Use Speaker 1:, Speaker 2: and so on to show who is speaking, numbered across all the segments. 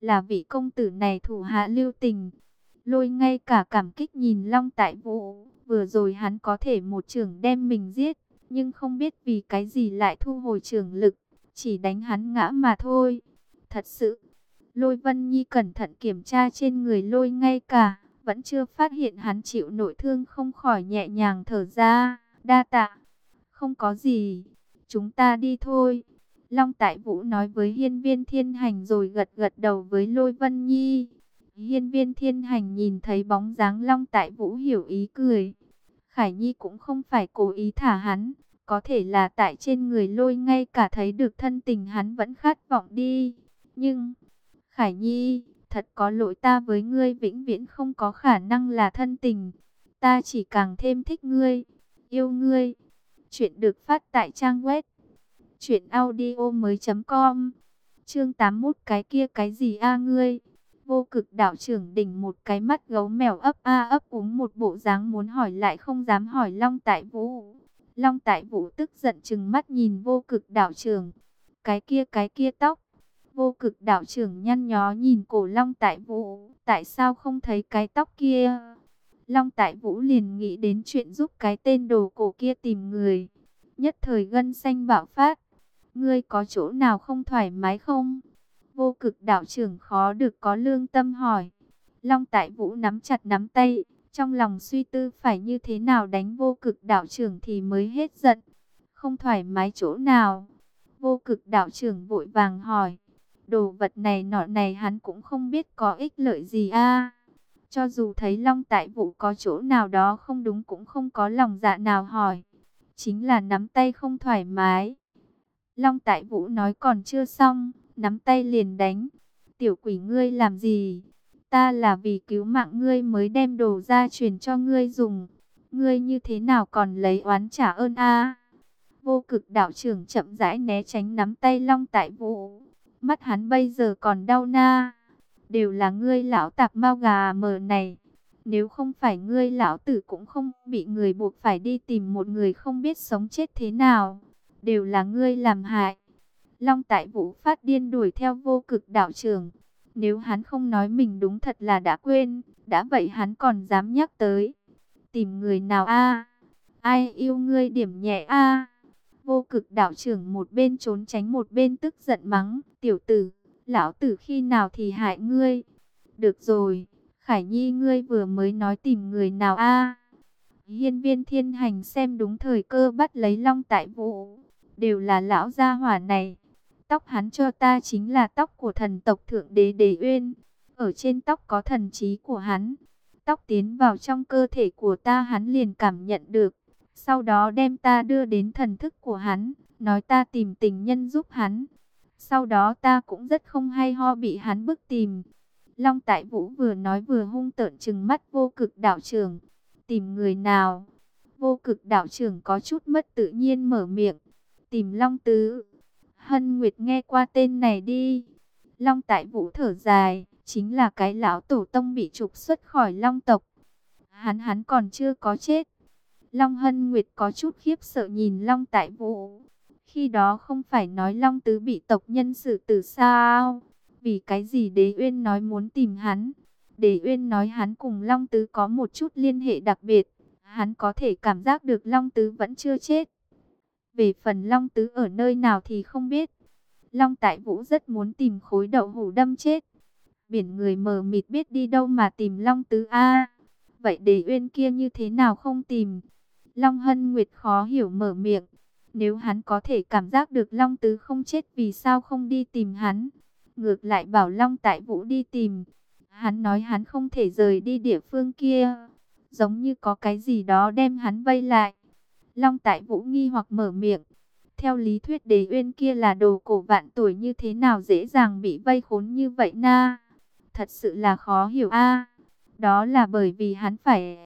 Speaker 1: là vị công tử này thủ hạ lưu tình. Lôi ngay cả cảm kích nhìn Long Tại Vũ, vừa rồi hắn có thể một trường đem mình giết, nhưng không biết vì cái gì lại thu hồi trường lực, chỉ đánh hắn ngã mà thôi. Thật sự, Lôi Vân Nhi cẩn thận kiểm tra trên người lôi ngay cả, vẫn chưa phát hiện hắn chịu nội thương không khỏi nhẹ nhàng thở ra, đa tạ. Không có gì, chúng ta đi thôi. Long Tại Vũ nói với hiên viên thiên hành rồi gật gật đầu với Lôi Vân Nhi. Hiên viên thiên hành nhìn thấy bóng dáng Long Tại Vũ hiểu ý cười. Khải Nhi cũng không phải cố ý thả hắn, có thể là tại trên người lôi ngay cả thấy được thân tình hắn vẫn khát vọng đi. Nhưng, Khải Nhi, thật có lỗi ta với ngươi vĩnh viễn không có khả năng là thân tình. Ta chỉ càng thêm thích ngươi, yêu ngươi. Chuyện được phát tại trang web truyệnaudiomoi.com. Chương 81 cái kia cái gì a ngươi? Vô cực đạo trưởng đỉnh một cái mắt gấu mèo ấp a ấp úng một bộ dáng muốn hỏi lại không dám hỏi Long Tại Vũ. Long Tại Vũ tức giận chừng mắt nhìn vô cực đạo trưởng. Cái kia cái kia tóc. Vô cực đạo trưởng nhăn nhó nhìn cổ Long Tại Vũ. Tại sao không thấy cái tóc kia? Long Tại Vũ liền nghĩ đến chuyện giúp cái tên đồ cổ kia tìm người. Nhất thời gân xanh bạo phát. Ngươi có chỗ nào không thoải mái không? Vô cực đạo trưởng khó được có lương tâm hỏi. Long Tại Vũ nắm chặt nắm tay, trong lòng suy tư phải như thế nào đánh vô cực đạo trưởng thì mới hết giận. Không thoải mái chỗ nào. Vô cực đạo trưởng vội vàng hỏi. Đồ vật này nọ này hắn cũng không biết có ích lợi gì a. Cho dù thấy Long Tại Vũ có chỗ nào đó không đúng cũng không có lòng dạ nào hỏi. Chính là nắm tay không thoải mái. Long Tại Vũ nói còn chưa xong, nắm tay liền đánh. Tiểu quỷ ngươi làm gì? Ta là vì cứu mạng ngươi mới đem đồ ra truyền cho ngươi dùng. Ngươi như thế nào còn lấy oán trả ơn a? Vô cực đạo trưởng chậm rãi né tránh nắm tay Long Tại Vũ. Mắt hắn bây giờ còn đau na. Đều là ngươi lão tạp mau gà mờ này. Nếu không phải ngươi lão tử cũng không bị người buộc phải đi tìm một người không biết sống chết thế nào. Đều là ngươi làm hại. Long Tại Vũ phát điên đuổi theo vô cực đạo trưởng. Nếu hắn không nói mình đúng thật là đã quên, đã vậy hắn còn dám nhắc tới. Tìm người nào a? Ai yêu ngươi điểm nhẹ a? Vô cực đạo trưởng một bên trốn tránh một bên tức giận mắng, tiểu tử, lão tử khi nào thì hại ngươi. Được rồi, Khải Nhi ngươi vừa mới nói tìm người nào a? Hiên viên thiên hành xem đúng thời cơ bắt lấy long tại vũ, đều là lão gia hỏa này. Tóc hắn cho ta chính là tóc của thần tộc Thượng Đế Đế Uyên. Ở trên tóc có thần trí của hắn. Tóc tiến vào trong cơ thể của ta hắn liền cảm nhận được. Sau đó đem ta đưa đến thần thức của hắn. Nói ta tìm tình nhân giúp hắn. Sau đó ta cũng rất không hay ho bị hắn bức tìm. Long Tại Vũ vừa nói vừa hung tợn chừng mắt vô cực đạo trưởng. Tìm người nào? Vô cực đạo trưởng có chút mất tự nhiên mở miệng. Tìm Long Tứ. Hân Nguyệt nghe qua tên này đi. Long Tại Vũ thở dài, chính là cái lão tổ tông bị trục xuất khỏi Long tộc. Hắn hắn còn chưa có chết. Long Hân Nguyệt có chút khiếp sợ nhìn Long Tại Vũ. Khi đó không phải nói Long Tứ bị tộc nhân xử tử sao? Vì cái gì Đế Uyên nói muốn tìm hắn? Đế Uyên nói hắn cùng Long Tứ có một chút liên hệ đặc biệt. Hắn có thể cảm giác được Long Tứ vẫn chưa chết. Về phần Long Tứ ở nơi nào thì không biết. Long Tại Vũ rất muốn tìm khối đậu hủ đâm chết. Biển người mờ mịt biết đi đâu mà tìm Long Tứ A. vậy để uyên kia như thế nào không tìm? Long Hân Nguyệt khó hiểu mở miệng. Nếu hắn có thể cảm giác được Long Tứ không chết vì sao không đi tìm hắn? Ngược lại bảo Long Tại Vũ đi tìm. Hắn nói hắn không thể rời đi địa phương kia. Giống như có cái gì đó đem hắn vây lại. Long Tại Vũ nghi hoặc mở miệng. Theo lý thuyết đế uyên kia là đồ cổ vạn tuổi như thế nào dễ dàng bị vây khốn như vậy na. Thật sự là khó hiểu a. đó là bởi vì hắn phải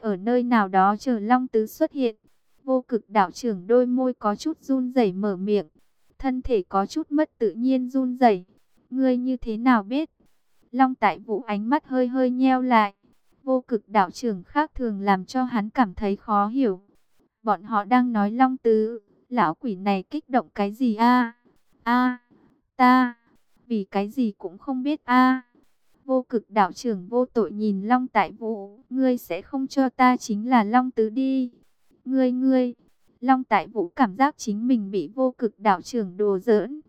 Speaker 1: ở nơi nào đó chờ Long Tứ xuất hiện. Vô cực đạo trưởng đôi môi có chút run rẩy mở miệng. Thân thể có chút mất tự nhiên run rẩy. Ngươi như thế nào biết? Long Tại Vũ ánh mắt hơi hơi nheo lại. Vô cực đạo trưởng khác thường làm cho hắn cảm thấy khó hiểu. Bọn họ đang nói long tứ, lão quỷ này kích động cái gì a? A, ta, vì cái gì cũng không biết a. Vô cực đạo trưởng vô tội nhìn Long Tại Vũ, ngươi sẽ không cho ta chính là Long Tứ đi. Ngươi ngươi, Long Tại Vũ cảm giác chính mình bị vô cực đạo trưởng đồ giỡn.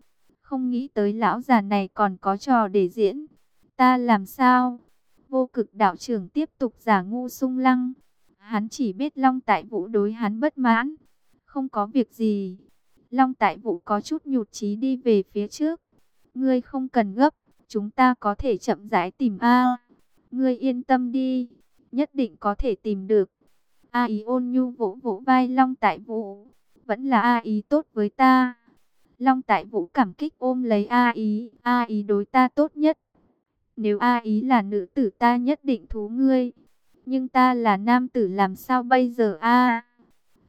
Speaker 1: Không nghĩ tới lão già này còn có trò để diễn. Ta làm sao? Vô cực đạo trưởng tiếp tục giả ngu sung lăng. Hắn chỉ biết Long Tại Vũ đối hắn bất mãn. Không có việc gì. Long Tại Vũ có chút nhụt chí đi về phía trước. Ngươi không cần gấp, chúng ta có thể chậm rãi tìm A. Ngươi yên tâm đi, nhất định có thể tìm được. A ý ôn nhu vỗ vỗ vai Long Tại Vũ, vẫn là A ý tốt với ta. Long Tại Vũ cảm kích ôm lấy A ý, A ý đối ta tốt nhất. Nếu A ý là nữ tử ta nhất định thú ngươi, nhưng ta là nam tử làm sao bây giờ A?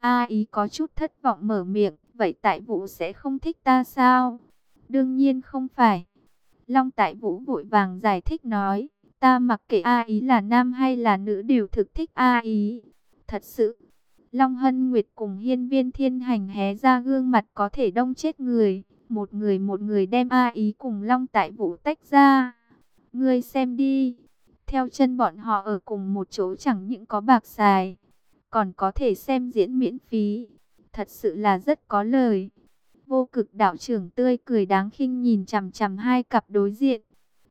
Speaker 1: A ý có chút thất vọng mở miệng, vậy Tại Vũ sẽ không thích ta sao? Đương nhiên không phải. Long Tại Vũ vội vàng giải thích nói, ta mặc kệ A ý là nam hay là nữ đều thực thích A ý. Thật sự, Long Hân Nguyệt cùng hiên viên thiên hành hé ra gương mặt có thể đông chết người. Một người một người đem A ý cùng Long Tại Vũ tách ra. Ngươi xem đi, theo chân bọn họ ở cùng một chỗ chẳng những có bạc xài, còn có thể xem diễn miễn phí. Thật sự là rất có lời. Vô cực đạo trưởng tươi cười đáng khinh nhìn chằm chằm hai cặp đối diện.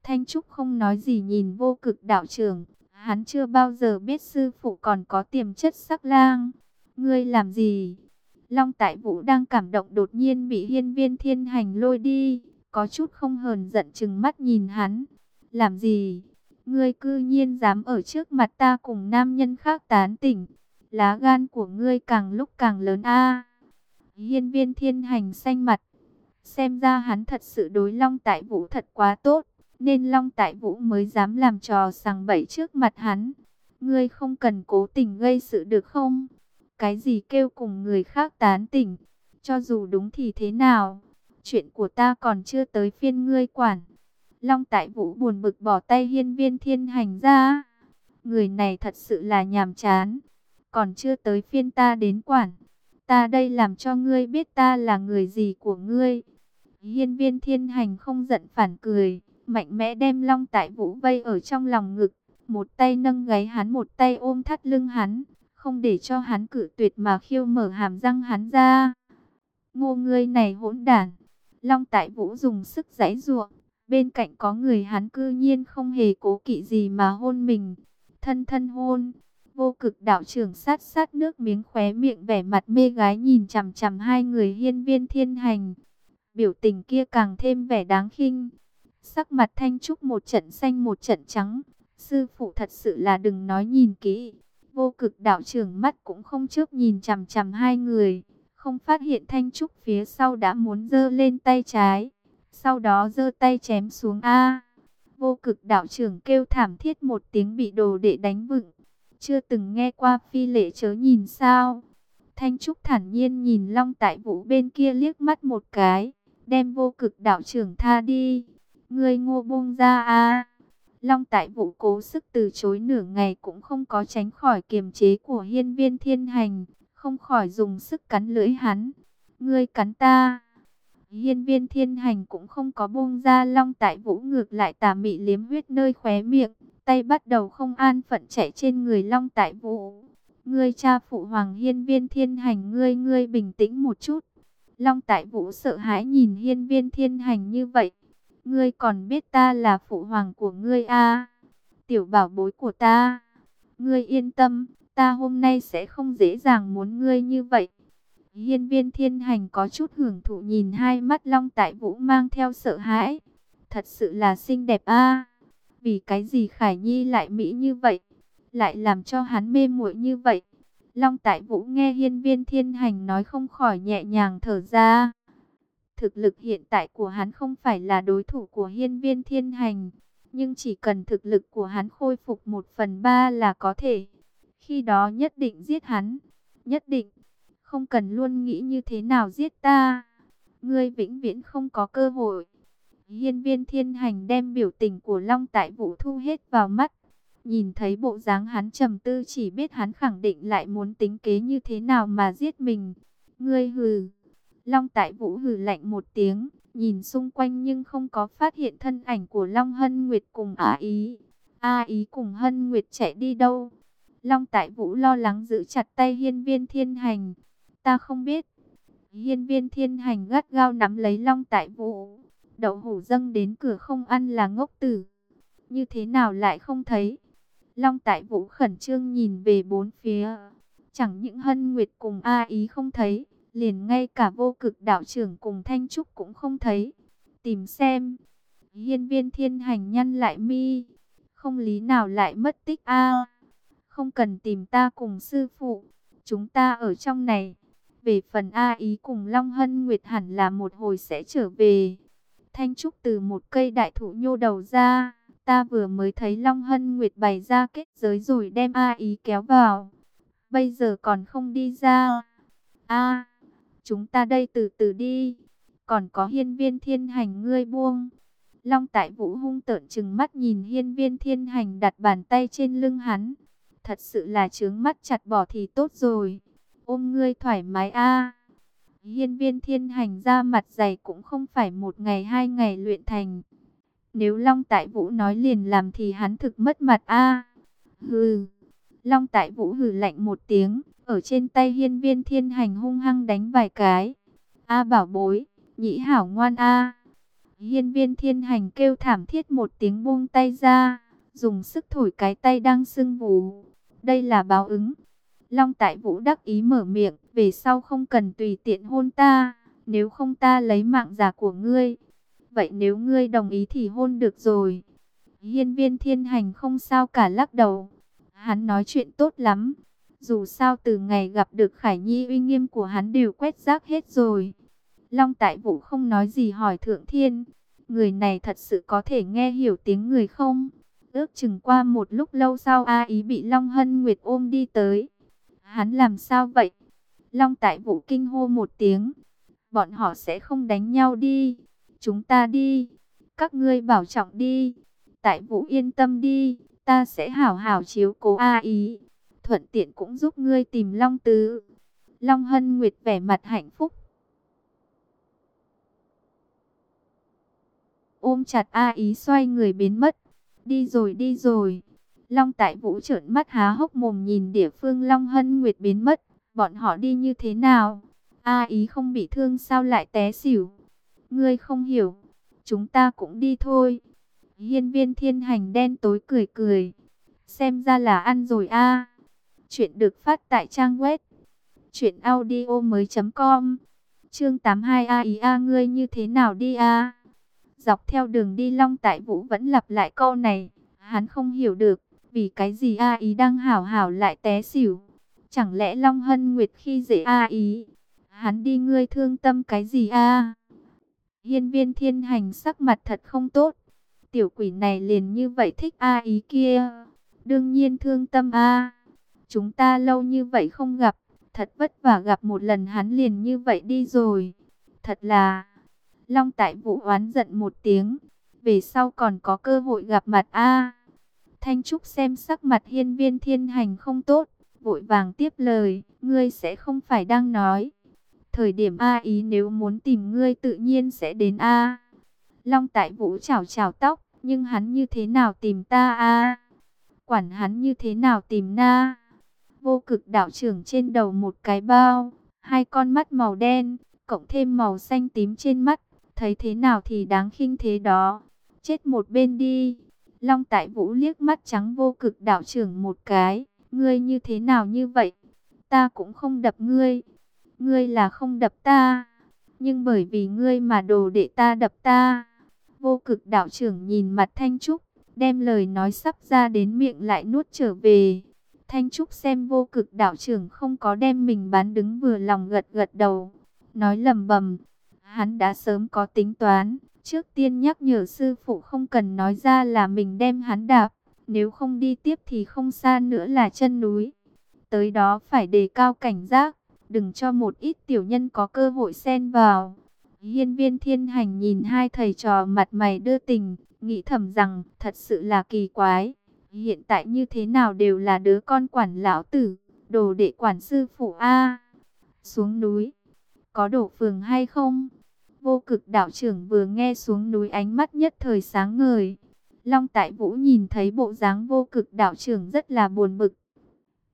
Speaker 1: Thanh Trúc không nói gì nhìn vô cực đạo trưởng. Hắn chưa bao giờ biết sư phụ còn có tiềm chất sắc lang. Ngươi làm gì? Long Tại Vũ đang cảm động đột nhiên bị hiên viên thiên hành lôi đi. Có chút không hờn giận chừng mắt nhìn hắn. Làm gì? Ngươi cư nhiên dám ở trước mặt ta cùng nam nhân khác tán tỉnh. Lá gan của ngươi càng lúc càng lớn a. Hiên viên thiên hành xanh mặt. Xem ra hắn thật sự đối Long Tại Vũ thật quá tốt. Nên Long Tại Vũ mới dám làm trò sằng bậy trước mặt hắn. Ngươi không cần cố tình gây sự được không? Cái gì kêu cùng người khác tán tỉnh? Cho dù đúng thì thế nào? Chuyện của ta còn chưa tới phiên ngươi quản. Long Tại Vũ buồn bực bỏ tay hiên viên thiên hành ra. Người này thật sự là nhàm chán. Còn chưa tới phiên ta đến quản. Ta đây làm cho ngươi biết ta là người gì của ngươi. Hiên viên thiên hành không giận phản cười, mạnh mẽ đem long tại vũ vây ở trong lòng ngực. Một tay nâng gáy hắn một tay ôm thắt lưng hắn, không để cho hắn cử tuyệt mà khiêu mở hàm răng hắn ra. Ngô ngươi này hỗn đản. Long tại vũ dùng sức giãy giụa, bên cạnh có người hắn cư nhiên không hề cố kỵ gì mà hôn mình. Thân thân hôn. Vô cực đạo trưởng sát sát nước miếng khóe miệng vẻ mặt mê gái nhìn chằm chằm hai người hiên viên thiên hành. Biểu tình kia càng thêm vẻ đáng khinh. Sắc mặt thanh trúc một trận xanh một trận trắng. Sư phụ thật sự là đừng nói nhìn kỹ. Vô cực đạo trưởng mắt cũng không trước nhìn chằm chằm hai người. Không phát hiện thanh trúc phía sau đã muốn dơ lên tay trái. Sau đó giơ tay chém xuống A. Vô cực đạo trưởng kêu thảm thiết một tiếng bị đồ đệ đánh vựng chưa từng nghe qua phi lệ chớ nhìn sao. Thanh Trúc thản nhiên nhìn Long Tại Vũ bên kia liếc mắt một cái, đem vô cực đạo trưởng tha đi. Ngươi ngô buông ra a Long Tại Vũ cố sức từ chối nửa ngày cũng không có tránh khỏi kiềm chế của hiên viên thiên hành, không khỏi dùng sức cắn lưỡi hắn. Ngươi cắn ta. Hiên viên thiên hành cũng không có buông ra Long Tại Vũ ngược lại tà mị liếm huyết nơi khóe miệng tay bắt đầu không an phận chạy trên người Long Tại Vũ. Ngươi cha phụ hoàng hiên viên thiên hành ngươi ngươi bình tĩnh một chút. Long Tại Vũ sợ hãi nhìn hiên viên thiên hành như vậy. Ngươi còn biết ta là phụ hoàng của ngươi à? Tiểu bảo bối của ta. Ngươi yên tâm, ta hôm nay sẽ không dễ dàng muốn ngươi như vậy. Hiên viên thiên hành có chút hưởng thụ nhìn hai mắt Long Tại Vũ mang theo sợ hãi. Thật sự là xinh đẹp a vì cái gì Khải Nhi lại mỹ như vậy? Lại làm cho hắn mê muội như vậy? Long Tại Vũ nghe hiên viên thiên hành nói không khỏi nhẹ nhàng thở ra. Thực lực hiện tại của hắn không phải là đối thủ của hiên viên thiên hành. Nhưng chỉ cần thực lực của hắn khôi phục một phần ba là có thể. Khi đó nhất định giết hắn. Nhất định. Không cần luôn nghĩ như thế nào giết ta. Ngươi vĩnh viễn không có cơ hội. Hiên viên thiên hành đem biểu tình của Long Tại Vũ thu hết vào mắt. Nhìn thấy bộ dáng hắn trầm tư chỉ biết hắn khẳng định lại muốn tính kế như thế nào mà giết mình. Ngươi hừ. Long Tại Vũ hừ lạnh một tiếng, Nhìn xung quanh nhưng không có phát hiện thân ảnh của Long Hân Nguyệt cùng A Ý. A Ý cùng Hân Nguyệt chạy đi đâu? Long Tại Vũ lo lắng giữ chặt tay hiên viên thiên hành. Ta không biết. Hiên viên thiên hành gắt gao nắm lấy Long Tại Vũ. Đậu hủ dâng đến cửa không ăn là ngốc tử. Như thế nào lại không thấy? Long Tại Vũ khẩn trương nhìn về bốn phía. Chẳng những Hân Nguyệt cùng A Ý không thấy, liền ngay cả vô cực đạo trưởng cùng Thanh Trúc cũng không thấy. Tìm xem. Hiên viên thiên hành nhăn lại mi. Không lý nào lại mất tích a Không cần tìm ta cùng sư phụ. Chúng ta ở trong này. Về phần A Ý cùng Long Hân Nguyệt hẳn là một hồi sẽ trở về. Thanh Trúc từ một cây đại thụ nhô đầu ra. Ta vừa mới thấy Long Hân Nguyệt bày ra kết giới rồi đem A Ý kéo vào. Bây giờ còn không đi ra. A, chúng ta đây từ từ đi. Còn có hiên viên thiên hành ngươi buông. Long tại vũ hung tợn chừng mắt nhìn hiên viên thiên hành đặt bàn tay trên lưng hắn. Thật sự là trướng mắt chặt bỏ thì tốt rồi. Ôm ngươi thoải mái a. Hiên viên thiên hành ra mặt dày cũng không phải một ngày hai ngày luyện thành. Nếu Long Tại Vũ nói liền làm thì hắn thực mất mặt a. Hừ. Long Tại Vũ hừ lạnh một tiếng, ở trên tay hiên viên thiên hành hung hăng đánh vài cái. A bảo bối, nhĩ hảo ngoan a. Hiên viên thiên hành kêu thảm thiết một tiếng buông tay ra, dùng sức thổi cái tay đang sưng vù. Đây là báo ứng. Long Tại Vũ đắc ý mở miệng, về sau không cần tùy tiện hôn ta, nếu không ta lấy mạng giả của ngươi. Vậy nếu ngươi đồng ý thì hôn được rồi. Hiên viên thiên hành không sao cả lắc đầu. Hắn nói chuyện tốt lắm. Dù sao từ ngày gặp được Khải Nhi uy nghiêm của hắn đều quét rác hết rồi. Long Tại Vũ không nói gì hỏi Thượng Thiên. Người này thật sự có thể nghe hiểu tiếng người không? Ước chừng qua một lúc lâu sau A Ý bị Long Hân Nguyệt ôm đi tới. Hắn làm sao vậy? Long Tại Vũ kinh hô một tiếng. Bọn họ sẽ không đánh nhau đi. Chúng ta đi. Các ngươi bảo trọng đi. Tại Vũ yên tâm đi. Ta sẽ hảo hảo chiếu cố A Ý. Thuận tiện cũng giúp ngươi tìm Long Tứ. Long Hân Nguyệt vẻ mặt hạnh phúc. Ôm chặt A Ý xoay người biến mất. Đi rồi đi rồi. Long Tại Vũ trợn mắt há hốc mồm nhìn địa phương Long Hân Nguyệt biến mất. Bọn họ đi như thế nào? A Ý không bị thương sao lại té xỉu? Ngươi không hiểu. Chúng ta cũng đi thôi. Hiên viên thiên hành đen tối cười cười. Xem ra là ăn rồi a. Chuyện được phát tại trang web. Chuyện audio mới com. Chương 82 A ý A, ngươi như thế nào đi a? Dọc theo đường đi Long Tại Vũ vẫn lặp lại câu này. Hắn không hiểu được. Vì cái gì A ý đang hảo hảo lại té xỉu. Chẳng lẽ Long Hân Nguyệt khi dễ A ý. Hắn đi ngươi thương tâm cái gì a? Hiên viên thiên hành sắc mặt thật không tốt. Tiểu quỷ này liền như vậy thích A ý kia. Đương nhiên thương tâm A. Chúng ta lâu như vậy không gặp. Thật vất vả gặp một lần hắn liền như vậy đi rồi. Thật là... Long tại vũ oán giận một tiếng. Về sau còn có cơ hội gặp mặt A. Thanh Trúc xem sắc mặt hiên viên thiên hành không tốt. Vội vàng tiếp lời. Ngươi sẽ không phải đang nói. Thời điểm A ý nếu muốn tìm ngươi tự nhiên sẽ đến A. Long tại vũ chảo chảo tóc. Nhưng hắn như thế nào tìm ta A? Quản hắn như thế nào tìm na? Vô cực đạo trưởng trên đầu một cái bao. Hai con mắt màu đen. Cộng thêm màu xanh tím trên mắt. Thấy thế nào thì đáng khinh thế đó. Chết một bên đi. Long tại vũ liếc mắt trắng vô cực đạo trưởng một cái. Ngươi như thế nào như vậy? Ta cũng không đập ngươi. Ngươi là không đập ta. Nhưng bởi vì ngươi mà đồ đệ ta đập ta. Vô cực đạo trưởng nhìn mặt Thanh Trúc. Đem lời nói sắp ra đến miệng lại nuốt trở về. Thanh Trúc xem vô cực đạo trưởng không có đem mình bán đứng vừa lòng gật gật đầu. Nói lầm bầm. Hắn đã sớm có tính toán. Trước tiên nhắc nhở sư phụ không cần nói ra là mình đem hắn đạp. Nếu không đi tiếp thì không xa nữa là chân núi. Tới đó phải đề cao cảnh giác. Đừng cho một ít tiểu nhân có cơ hội xen vào. Hiên viên thiên hành nhìn hai thầy trò mặt mày đưa tình. Nghĩ thầm rằng thật sự là kỳ quái. Hiện tại như thế nào đều là đứa con quản lão tử. Đồ đệ quản sư phụ A. Xuống núi. Có đổ phường hay không? Vô cực đạo trưởng vừa nghe xuống núi ánh mắt nhất thời sáng ngời. Long Tại Vũ nhìn thấy bộ dáng vô cực đạo trưởng rất là buồn bực.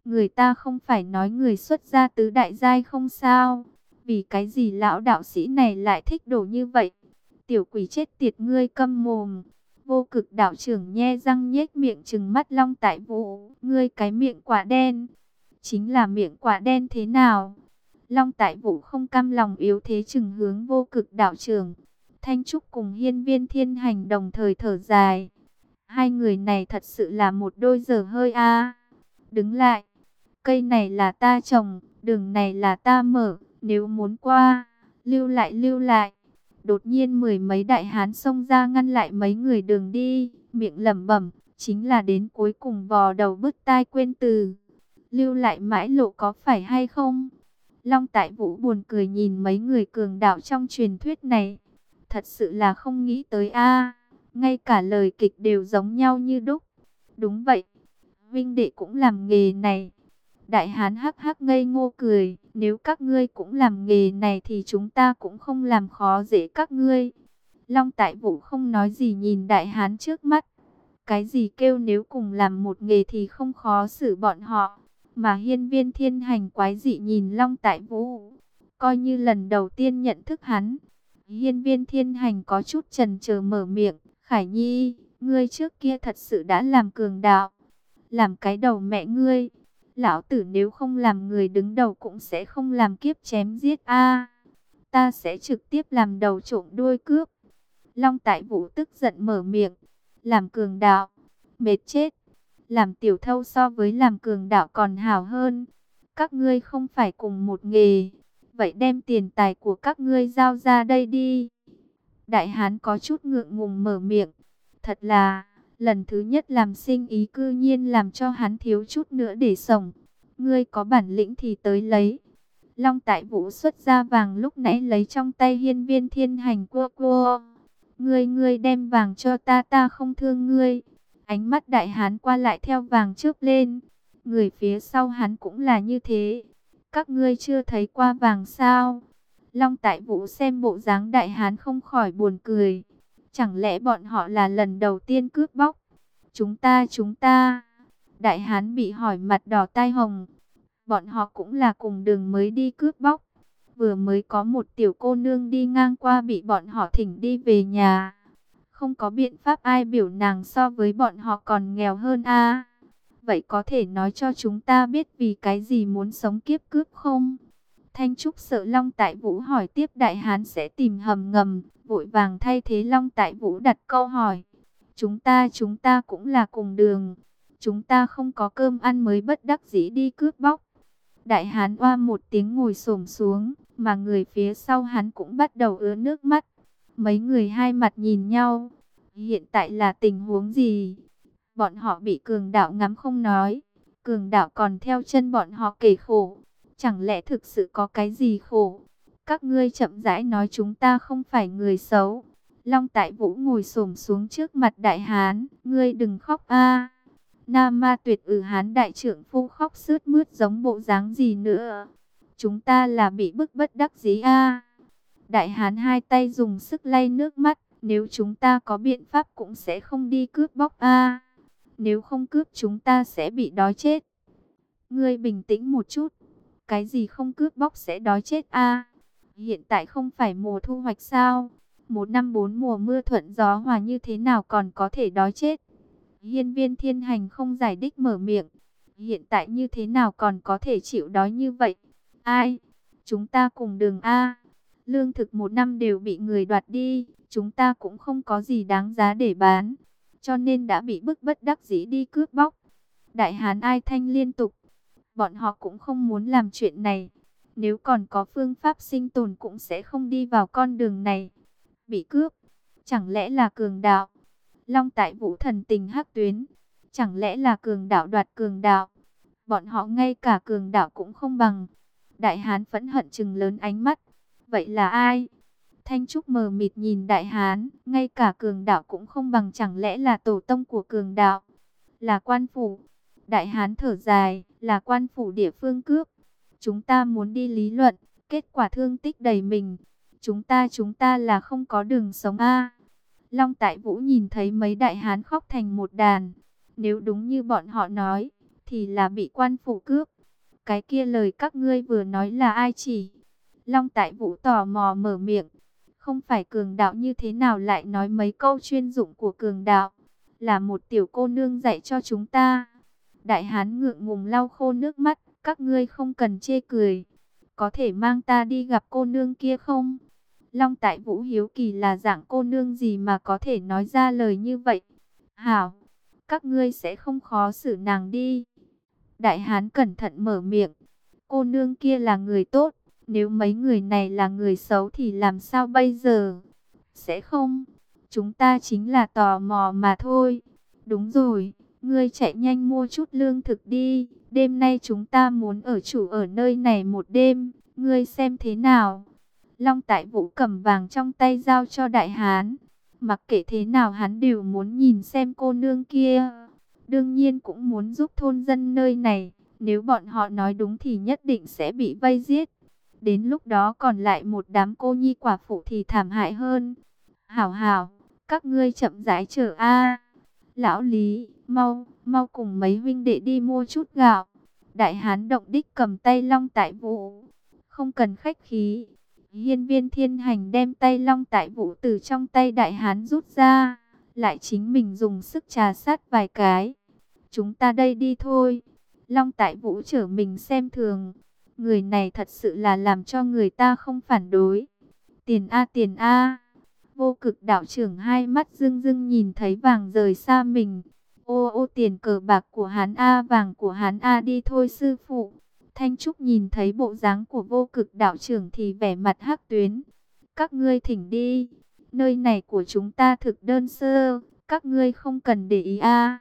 Speaker 1: Người ta không phải nói người xuất gia tứ đại giai không sao. Vì cái gì lão đạo sĩ này lại thích đồ như vậy? Tiểu quỷ chết tiệt ngươi câm mồm. Vô cực đạo trưởng nhe răng nhếch miệng trừng mắt Long Tại Vũ. Ngươi cái miệng quả đen. Chính là miệng quả đen thế nào? Long Tại Vũ không cam lòng yếu thế chừng hướng vô cực đạo trưởng. Thanh Trúc cùng hiên viên thiên hành đồng thời thở dài. Hai người này thật sự là một đôi giờ hơi a. Đứng lại. Cây này là ta trồng, đường này là ta mở. Nếu muốn qua, lưu lại lưu lại. Đột nhiên mười mấy đại hán xông ra ngăn lại mấy người đường đi. Miệng lẩm bẩm, chính là đến cuối cùng vò đầu bứt tai quên từ. Lưu lại mãi lộ có phải hay không? Long Tại Vũ buồn cười nhìn mấy người cường đạo trong truyền thuyết này. Thật sự là không nghĩ tới a ngay cả lời kịch đều giống nhau như đúc. Đúng vậy, Vinh Đệ cũng làm nghề này. Đại Hán hắc hắc ngây ngô cười, nếu các ngươi cũng làm nghề này thì chúng ta cũng không làm khó dễ các ngươi. Long Tại Vũ không nói gì nhìn Đại Hán trước mắt. Cái gì kêu nếu cùng làm một nghề thì không khó xử bọn họ. Mà hiên viên thiên hành quái dị nhìn Long Tại Vũ, coi như lần đầu tiên nhận thức hắn. Hiên viên thiên hành có chút trần chờ mở miệng, Khải Nhi, ngươi trước kia thật sự đã làm cường đạo, làm cái đầu mẹ ngươi. Lão tử nếu không làm người đứng đầu cũng sẽ không làm kiếp chém giết a. ta sẽ trực tiếp làm đầu trộm đuôi cướp. Long Tại Vũ tức giận mở miệng, làm cường đạo, mệt chết. Làm tiểu thâu so với làm cường đạo còn hảo hơn. Các ngươi không phải cùng một nghề. Vậy đem tiền tài của các ngươi giao ra đây đi. Đại hán có chút ngượng ngùng mở miệng. Thật là, lần thứ nhất làm sinh ý cư nhiên làm cho hắn thiếu chút nữa để sống. Ngươi có bản lĩnh thì tới lấy. Long tại vũ xuất ra vàng lúc nãy lấy trong tay hiên viên thiên hành cua cua. Ngươi ngươi đem vàng cho ta ta không thương ngươi. Ánh mắt đại hán qua lại theo vàng trước lên. Người phía sau hắn cũng là như thế. Các ngươi chưa thấy qua vàng sao? Long tại vũ xem bộ dáng đại hán không khỏi buồn cười. Chẳng lẽ bọn họ là lần đầu tiên cướp bóc? Chúng ta, chúng ta. Đại hán bị hỏi mặt đỏ tai hồng. Bọn họ cũng là cùng đường mới đi cướp bóc. Vừa mới có một tiểu cô nương đi ngang qua bị bọn họ thỉnh đi về nhà. Không có biện pháp ai biểu nàng so với bọn họ còn nghèo hơn a Vậy có thể nói cho chúng ta biết vì cái gì muốn sống kiếp cướp không? Thanh Trúc sợ Long Tại Vũ hỏi tiếp Đại Hán sẽ tìm hầm ngầm, vội vàng thay thế Long Tại Vũ đặt câu hỏi. Chúng ta chúng ta cũng là cùng đường, chúng ta không có cơm ăn mới bất đắc dĩ đi cướp bóc. Đại Hán oa một tiếng ngồi xổm xuống, mà người phía sau hắn cũng bắt đầu ứa nước mắt. Mấy người hai mặt nhìn nhau. Hiện tại là tình huống gì? Bọn họ bị cường đạo ngắm không nói. Cường đạo còn theo chân bọn họ kể khổ. Chẳng lẽ thực sự có cái gì khổ? Các ngươi chậm rãi nói chúng ta không phải người xấu. Long Tại Vũ ngồi xổm xuống trước mặt Đại Hán. Ngươi đừng khóc a. Nam Ma Tuyệt ử Hán đại trưởng phu khóc sướt mướt giống bộ dáng gì nữa? Chúng ta là bị bức bất đắc dĩ a. Đại Hán hai tay dùng sức lay nước mắt. Nếu chúng ta có biện pháp cũng sẽ không đi cướp bóc a. Nếu không cướp chúng ta sẽ bị đói chết. Ngươi bình tĩnh một chút. Cái gì không cướp bóc sẽ đói chết a? Hiện tại không phải mùa thu hoạch sao? Một năm bốn mùa mưa thuận gió hòa như thế nào còn có thể đói chết? Hiên viên thiên hành không giải đích mở miệng. Hiện tại như thế nào còn có thể chịu đói như vậy? Ai? Chúng ta cùng đường A. Lương thực một năm đều bị người đoạt đi. Chúng ta cũng không có gì đáng giá để bán. Cho nên đã bị bức bất đắc dĩ đi cướp bóc. Đại hán ai thanh liên tục bọn họ cũng không muốn làm chuyện này. Nếu còn có phương pháp sinh tồn cũng sẽ không đi vào con đường này. Bị cướp, chẳng lẽ là cường đạo? Long tại vũ thần tình hắc tuyến, chẳng lẽ là cường đạo đoạt cường đạo? Bọn họ ngay cả cường đạo cũng không bằng. Đại hán phẫn hận chừng lớn ánh mắt. Vậy là ai? Thanh Trúc mờ mịt nhìn đại hán, ngay cả cường đạo cũng không bằng chẳng lẽ là tổ tông của cường đạo? Là quan phủ. Đại hán thở dài, là quan phủ địa phương cướp. Chúng ta muốn đi lý luận, kết quả thương tích đầy mình. Chúng ta chúng ta là không có đường sống a Long Tại Vũ nhìn thấy mấy đại hán khóc thành một đàn. Nếu đúng như bọn họ nói, thì là bị quan phủ cướp. Cái kia lời các ngươi vừa nói là ai chỉ? Long Tại Vũ tò mò mở miệng. Không phải cường đạo như thế nào lại nói mấy câu chuyên dụng của cường đạo. Là một tiểu cô nương dạy cho chúng ta. Đại hán ngượng ngùng lau khô nước mắt. Các ngươi không cần chê cười. Có thể mang ta đi gặp cô nương kia không? Long Tại Vũ hiếu kỳ là dạng cô nương gì mà có thể nói ra lời như vậy. Hảo, các ngươi sẽ không khó xử nàng đi. Đại Hán cẩn thận mở miệng. Cô nương kia là người tốt. Nếu mấy người này là người xấu thì làm sao bây giờ? Sẽ không. Chúng ta chính là tò mò mà thôi. Đúng rồi, ngươi chạy nhanh mua chút lương thực đi. Đêm nay chúng ta muốn ở chủ ở nơi này một đêm. Ngươi xem thế nào? Long Tại Vũ cầm vàng trong tay giao cho Đại Hán. Mặc kệ thế nào hắn đều muốn nhìn xem cô nương kia. Đương nhiên cũng muốn giúp thôn dân nơi này. Nếu bọn họ nói đúng thì nhất định sẽ bị vây giết. Đến lúc đó còn lại một đám cô nhi quả phụ thì thảm hại hơn. Hảo hảo, các ngươi chậm rãi chờ a. À. Lão Lý, mau, mau cùng mấy huynh đệ đi mua chút gạo. Đại hán động đích cầm tay Long Tại Vũ. Không cần khách khí, Hiên viên thiên hành đem tay long tại vũ từ trong tay đại hán rút ra, lại chính mình dùng sức trà sát vài cái. Chúng ta đây đi thôi. Long tại vũ trở mình xem thường. Người này thật sự là làm cho người ta không phản đối. Tiền A tiền A. Vô cực đạo trưởng hai mắt dưng dưng nhìn thấy vàng rời xa mình. Ô ô tiền cờ bạc của hắn A vàng của hắn A đi thôi sư phụ. Thanh Trúc nhìn thấy bộ dáng của vô cực đạo trưởng thì vẻ mặt hắc tuyến. Các ngươi thỉnh đi, nơi này của chúng ta thực đơn sơ, các ngươi không cần để ý a.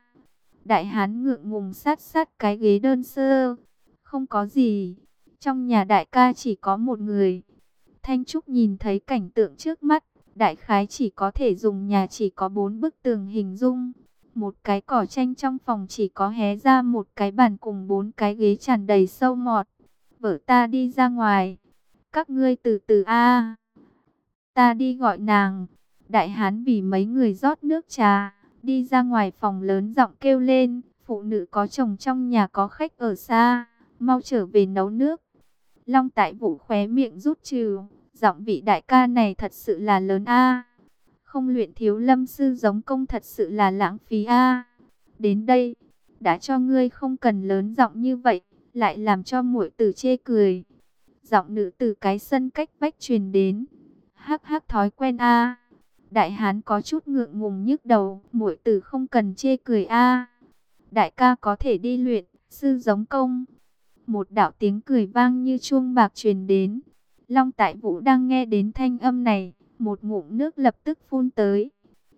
Speaker 1: Đại hán ngượng ngùng sát sát cái ghế đơn sơ, không có gì. Trong nhà đại ca chỉ có một người. Thanh Trúc nhìn thấy cảnh tượng trước mắt, đại khái chỉ có thể dùng nhà chỉ có bốn bức tường hình dung. Một cái cỏ tranh trong phòng chỉ có hé ra một cái bàn cùng bốn cái ghế tràn đầy sâu mọt. Vợ ta đi ra ngoài. Các ngươi từ từ a Ta đi gọi nàng. Đại hán vì mấy người rót nước trà. Đi ra ngoài phòng lớn giọng kêu lên. Phụ nữ có chồng trong nhà có khách ở xa. Mau trở về nấu nước. Long tại vũ khóe miệng rút trừ. Giọng vị đại ca này thật sự là lớn a không luyện thiếu lâm sư giống công thật sự là lãng phí a. đến đây, đã cho ngươi không cần lớn giọng như vậy, lại làm cho muội tử chê cười. Giọng nữ từ cái sân cách vách truyền đến. Hắc hắc thói quen a. Đại hán có chút ngượng ngùng nhức đầu, muội tử không cần chê cười a. Đại ca có thể đi luyện, sư giống công. Một đạo tiếng cười vang như chuông bạc truyền đến. Long Tại Vũ đang nghe đến thanh âm này, một ngụm nước lập tức phun tới.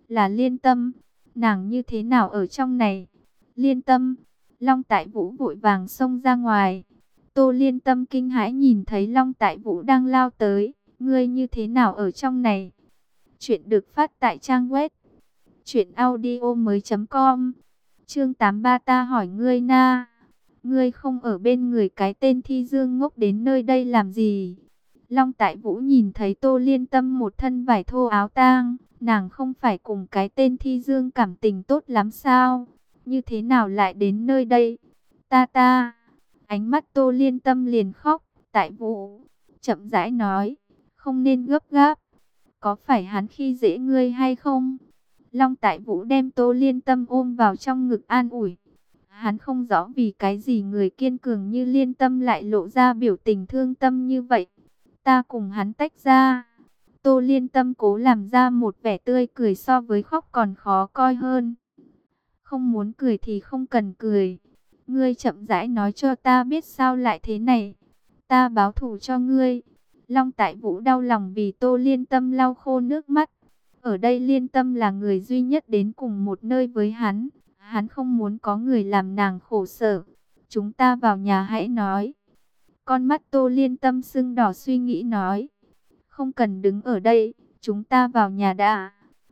Speaker 1: Là liên tâm, nàng như thế nào ở trong này? Liên tâm, Long Tại Vũ vội vàng xông ra ngoài. Tô liên tâm kinh hãi nhìn thấy Long Tại Vũ đang lao tới. Ngươi như thế nào ở trong này? Chuyện được phát tại trang web. Chuyện audio mới com. Chương 83 ta hỏi ngươi na. Ngươi không ở bên người cái tên thi dương ngốc đến nơi đây làm gì? Long Tại Vũ nhìn thấy Tô Liên Tâm một thân vải thô áo tang, nàng không phải cùng cái tên Thi Dương cảm tình tốt lắm sao? Như thế nào lại đến nơi đây? Ta ta, ánh mắt Tô Liên Tâm liền khóc, Tại Vũ, chậm rãi nói, không nên gấp gáp, có phải hắn khi dễ ngươi hay không? Long Tại Vũ đem Tô Liên Tâm ôm vào trong ngực an ủi. Hắn không rõ vì cái gì người kiên cường như Liên Tâm lại lộ ra biểu tình thương tâm như vậy ta cùng hắn tách ra. Tô liên tâm cố làm ra một vẻ tươi cười so với khóc còn khó coi hơn. Không muốn cười thì không cần cười. Ngươi chậm rãi nói cho ta biết sao lại thế này. Ta báo thù cho ngươi. Long tại vũ đau lòng vì tô liên tâm lau khô nước mắt. Ở đây liên tâm là người duy nhất đến cùng một nơi với hắn. Hắn không muốn có người làm nàng khổ sở. Chúng ta vào nhà hãy nói. Con mắt Tô Liên tâm sưng đỏ suy nghĩ nói. Không cần đứng ở đây, chúng ta vào nhà đã.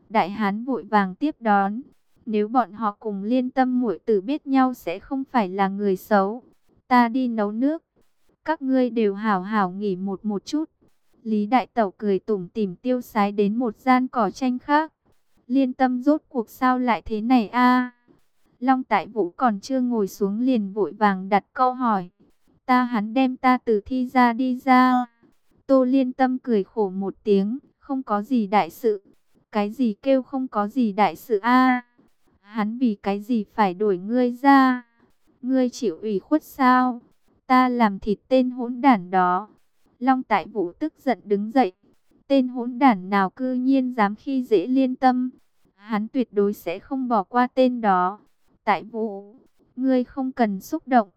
Speaker 1: Đại hán vội vàng tiếp đón. Nếu bọn họ cùng liên tâm muội tử biết nhau sẽ không phải là người xấu. Ta đi nấu nước. Các ngươi đều hảo hảo nghỉ một một chút. Lý Đại Tẩu cười tủm tỉm tiêu sái đến một gian cỏ tranh khác. Liên tâm rốt cuộc sao lại thế này a? Long Tại Vũ còn chưa ngồi xuống liền vội vàng đặt câu hỏi. Ta hắn đem ta từ thi ra đi ra. Tô Liên Tâm cười khổ một tiếng, không có gì đại sự. Cái gì kêu không có gì đại sự a? Hắn vì cái gì phải đổi ngươi ra? Ngươi chịu ủy khuất sao? Ta làm thịt tên hỗn đản đó. Long Tại Vũ tức giận đứng dậy. Tên hỗn đản nào cư nhiên dám khi dễ liên tâm. Hắn tuyệt đối sẽ không bỏ qua tên đó. Tại Vũ, ngươi không cần xúc động.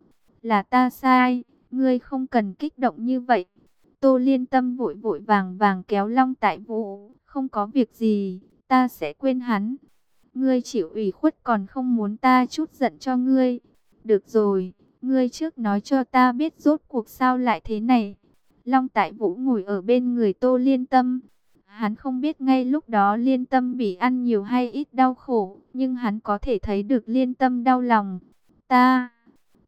Speaker 1: Là ta sai, ngươi không cần kích động như vậy. Tô liên tâm vội vội vàng vàng kéo Long Tại Vũ. Không có việc gì, ta sẽ quên hắn. Ngươi chịu ủy khuất còn không muốn ta chút giận cho ngươi. Được rồi, ngươi trước nói cho ta biết rốt cuộc sao lại thế này. Long Tại Vũ ngồi ở bên người Tô Liên Tâm. Hắn không biết ngay lúc đó Liên Tâm bị ăn nhiều hay ít đau khổ, nhưng hắn có thể thấy được Liên Tâm đau lòng. Ta,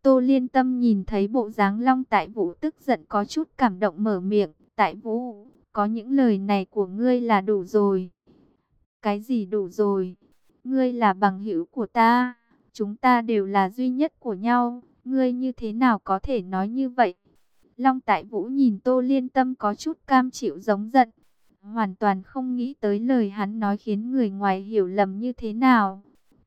Speaker 1: Tô Liên Tâm nhìn thấy bộ dáng Long Tại Vũ tức giận có chút cảm động mở miệng. Tại Vũ, có những lời này của ngươi là đủ rồi. Cái gì đủ rồi? Ngươi là bằng hữu của ta, chúng ta đều là duy nhất của nhau, ngươi như thế nào có thể nói như vậy? Long Tại Vũ nhìn Tô Liên Tâm có chút cam chịu giống giận, hoàn toàn không nghĩ tới lời hắn nói khiến người ngoài hiểu lầm như thế nào.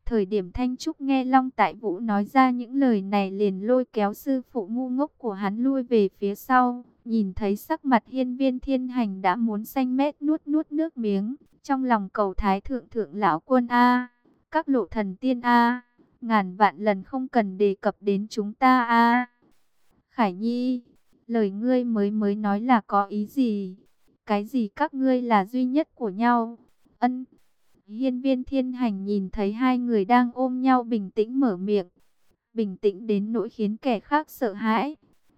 Speaker 1: Thời điểm Thanh Trúc nghe Long Tại Vũ nói ra những lời này liền lôi kéo sư phụ ngu ngốc của hắn lui về phía sau, nhìn thấy sắc mặt hiên viên thiên hành đã muốn xanh mét nuốt nuốt nước miếng, trong lòng cầu thái thượng thượng lão quân A, các lộ thần tiên A, ngàn vạn lần không cần đề cập đến chúng ta A. Khải Nhi, lời ngươi mới mới nói là có ý gì? Cái gì các ngươi là duy nhất của nhau? Ân. Hiên viên thiên hành nhìn thấy hai người đang ôm nhau bình tĩnh mở miệng. Bình tĩnh đến nỗi khiến kẻ khác sợ hãi.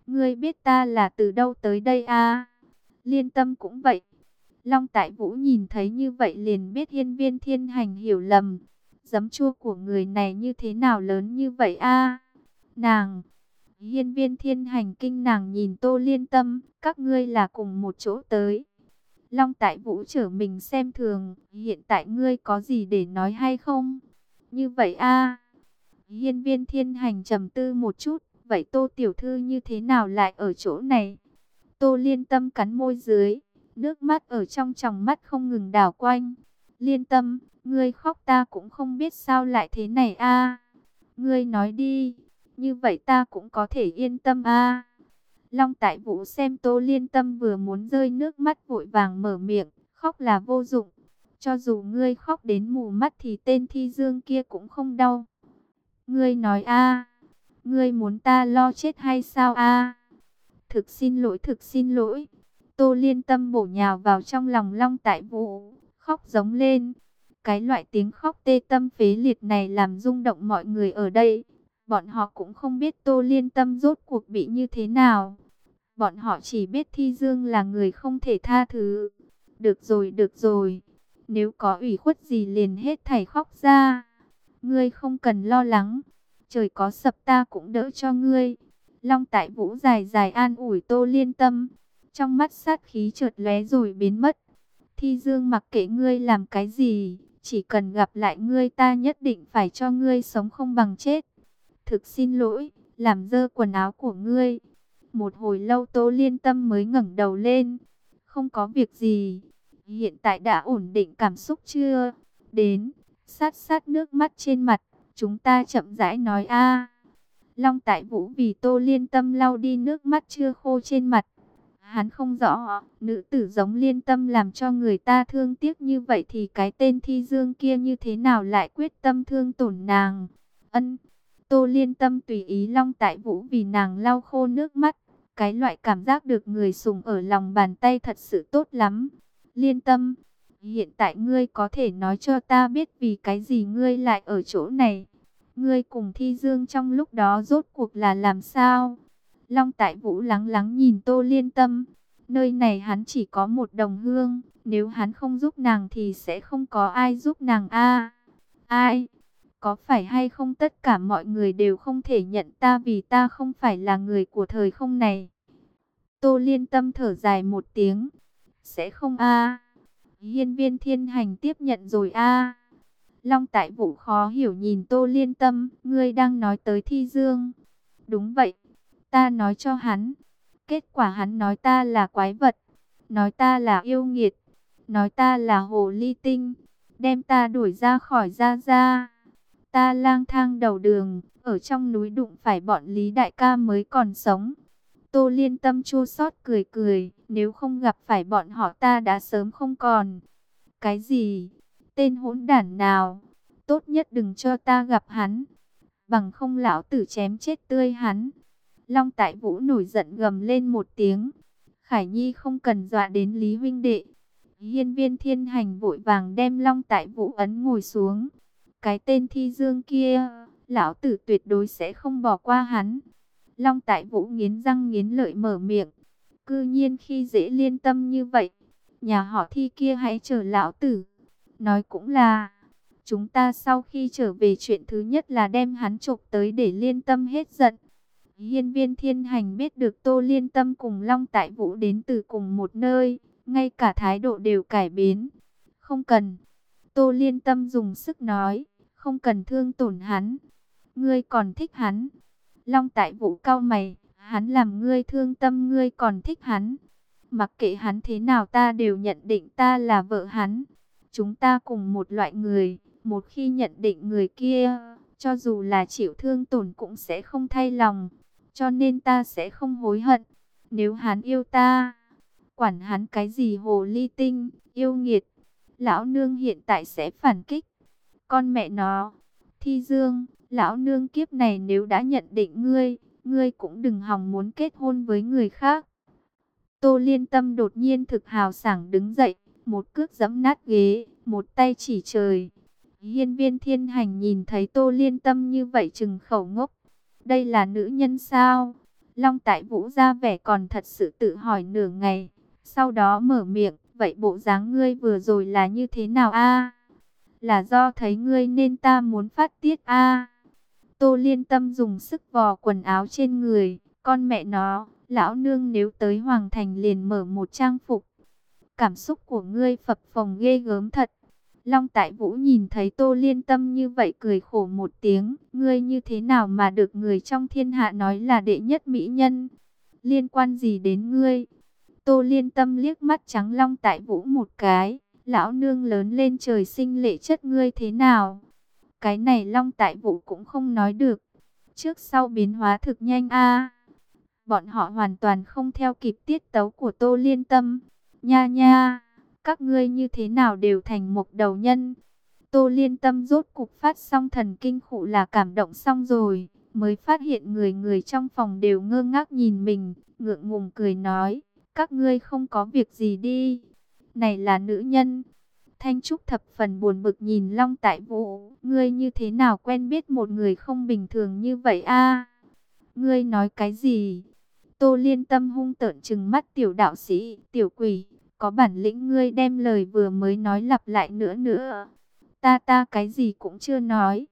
Speaker 1: Ngươi biết ta là từ đâu tới đây a? Liên tâm cũng vậy. Long Tại Vũ nhìn thấy như vậy liền biết hiên viên thiên hành hiểu lầm. Giấm chua của người này như thế nào lớn như vậy a? Nàng, hiên viên thiên hành kinh nàng nhìn tô liên tâm, các ngươi là cùng một chỗ tới. Long Tại Vũ trở mình xem thường, hiện tại ngươi có gì để nói hay không? Như vậy a Hiên viên thiên hành trầm tư một chút, vậy tô tiểu thư như thế nào lại ở chỗ này? Tô liên tâm cắn môi dưới, Nước mắt ở trong tròng mắt không ngừng đảo quanh. Liên tâm, ngươi khóc ta cũng không biết sao lại thế này a. Ngươi nói đi, như vậy ta cũng có thể yên tâm a. Long Tại Vũ xem Tô Liên Tâm vừa muốn rơi nước mắt vội vàng mở miệng, khóc là vô dụng. Cho dù ngươi khóc đến mù mắt thì tên Thi Dương kia cũng không đau. Ngươi nói a, ngươi muốn ta lo chết hay sao a? Thực xin lỗi, thực xin lỗi. Tô liên tâm bổ nhào vào trong lòng long tại vũ, khóc giống lên. Cái loại tiếng khóc tê tâm phế liệt này làm rung động mọi người ở đây. Bọn họ cũng không biết Tô Liên Tâm rốt cuộc bị như thế nào. Bọn họ chỉ biết Thi Dương là người không thể tha thứ. Được rồi, được rồi. Nếu có ủy khuất gì liền hết thảy khóc ra. Ngươi không cần lo lắng. Trời có sập ta cũng đỡ cho ngươi. Long tại vũ dài dài an ủi Tô Liên Tâm. Trong mắt sát khí chợt lóe rồi biến mất. Thi Dương mặc kệ ngươi làm cái gì, chỉ cần gặp lại ngươi ta nhất định phải cho ngươi sống không bằng chết. Thực xin lỗi, làm dơ quần áo của ngươi. Một hồi lâu tô Liên Tâm mới ngẩng đầu lên. Không có việc gì. Hiện tại đã ổn định cảm xúc chưa? Đến, sát sát nước mắt trên mặt, chúng ta chậm rãi nói a. Long Tại Vũ vì Tô Liên Tâm lau đi nước mắt chưa khô trên mặt, Hắn không rõ, nữ tử giống liên tâm làm cho người ta thương tiếc như vậy thì cái tên thi dương kia như thế nào lại quyết tâm thương tổn nàng. Ân, tô liên tâm tùy ý long tại vũ vì nàng lau khô nước mắt. Cái loại cảm giác được người sùng ở lòng bàn tay thật sự tốt lắm. Liên tâm, hiện tại ngươi có thể nói cho ta biết vì cái gì ngươi lại ở chỗ này. Ngươi cùng thi dương trong lúc đó rốt cuộc là làm sao? Long Tại Vũ lắng lắng nhìn Tô Liên Tâm. Nơi này hắn chỉ có một đồng hương. Nếu hắn không giúp nàng thì sẽ không có ai giúp nàng a Ai? Có phải hay không tất cả mọi người đều không thể nhận ta vì ta không phải là người của thời không này? Tô Liên Tâm thở dài một tiếng. Sẽ không a Hiên viên thiên hành tiếp nhận rồi a Long tại vũ khó hiểu nhìn tô liên tâm, ngươi đang nói tới thi dương. Đúng vậy, ta nói cho hắn. Kết quả hắn nói ta là quái vật, nói ta là yêu nghiệt, nói ta là hồ ly tinh, đem ta đuổi ra khỏi gia gia. Ta lang thang đầu đường, ở trong núi đụng phải bọn Lý Đại ca mới còn sống. Tô liên tâm chua xót cười cười, nếu không gặp phải bọn họ ta đã sớm không còn. Cái gì? Tên hỗn đản nào? Tốt nhất đừng cho ta gặp hắn. Bằng không lão tử chém chết tươi hắn. Long Tại Vũ nổi giận gầm lên một tiếng. Khải Nhi không cần dọa đến Lý huynh đệ. Hiên viên thiên hành vội vàng đem Long Tại Vũ ấn ngồi xuống. Cái tên thi dương kia, lão tử tuyệt đối sẽ không bỏ qua hắn. Long Tại Vũ nghiến răng nghiến lợi mở miệng. Cư nhiên khi dễ liên tâm như vậy, nhà họ thi kia hãy chờ lão tử. Nói cũng là, chúng ta sau khi trở về chuyện thứ nhất là đem hắn chụp tới để liên tâm hết giận. Hiên viên thiên hành biết được Tô Liên Tâm cùng Long Tại Vũ đến từ cùng một nơi, ngay cả thái độ đều cải biến. Không cần. Tô Liên Tâm dùng sức nói, không cần thương tổn hắn. Ngươi còn thích hắn. Long Tại Vũ cao mày, hắn làm ngươi thương tâm ngươi còn thích hắn. Mặc kệ hắn thế nào ta đều nhận định ta là vợ hắn. Chúng ta cùng một loại người, một khi nhận định người kia, cho dù là chịu thương tổn cũng sẽ không thay lòng. Cho nên ta sẽ không hối hận. Nếu hắn yêu ta, quản hắn cái gì hồ ly tinh, yêu nghiệt. Lão nương hiện tại sẽ phản kích. Con mẹ nó, thi dương, lão nương kiếp này nếu đã nhận định ngươi, ngươi cũng đừng hòng muốn kết hôn với người khác. Tô Liên Tâm đột nhiên thực hào sảng đứng dậy, một cước giẫm nát ghế, một tay chỉ trời. Hiên viên thiên hành nhìn thấy Tô Liên Tâm như vậy chừng khẩu ngốc. Đây là nữ nhân sao? Long tại vũ ra vẻ còn thật sự tự hỏi nửa ngày. Sau đó mở miệng, vậy bộ dáng ngươi vừa rồi là như thế nào a? Là do thấy ngươi nên ta muốn phát tiết a. Tô Liên Tâm dùng sức vò quần áo trên người, con mẹ nó, lão nương nếu tới Hoàng Thành liền mở một trang phục. Cảm xúc của ngươi phập phồng ghê gớm thật. Long Tại Vũ nhìn thấy Tô Liên Tâm như vậy cười khổ một tiếng, ngươi như thế nào mà được người trong thiên hạ nói là đệ nhất mỹ nhân? Liên quan gì đến ngươi? Tô Liên Tâm liếc mắt trắng Long Tại Vũ một cái, lão nương lớn lên trời sinh lệ chất ngươi thế nào? Cái này Long Tại Vũ cũng không nói được. Trước sau biến hóa thực nhanh a. Bọn họ hoàn toàn không theo kịp tiết tấu của Tô Liên Tâm. Nha nha, các ngươi như thế nào đều thành một đầu nhân. Tô Liên Tâm rốt cục phát xong thần kinh khụ là cảm động xong rồi, mới phát hiện người người trong phòng đều ngơ ngác nhìn mình, ngượng ngùng cười nói, các ngươi không có việc gì đi. Này là nữ nhân, Thanh Trúc thập phần buồn bực nhìn Long Tại Vũ, ngươi như thế nào quen biết một người không bình thường như vậy a? Ngươi nói cái gì? Tô Liên Tâm hung tợn trừng mắt tiểu đạo sĩ, tiểu quỷ, có bản lĩnh ngươi đem lời vừa mới nói lặp lại nữa nữa. Ta ta cái gì cũng chưa nói.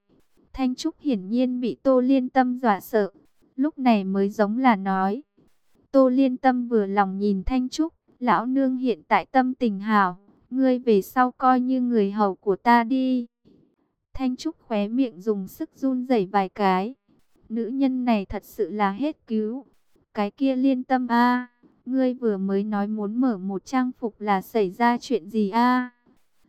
Speaker 1: Thanh Trúc hiển nhiên bị Tô Liên Tâm dọa sợ, lúc này mới giống là nói. Tô Liên Tâm vừa lòng nhìn Thanh Trúc, lão nương hiện tại tâm tình hào ngươi về sau coi như người hầu của ta đi. Thanh Trúc khóe miệng dùng sức run rẩy vài cái. Nữ nhân này thật sự là hết cứu. Cái kia liên tâm a, ngươi vừa mới nói muốn mở một trang phục là xảy ra chuyện gì a?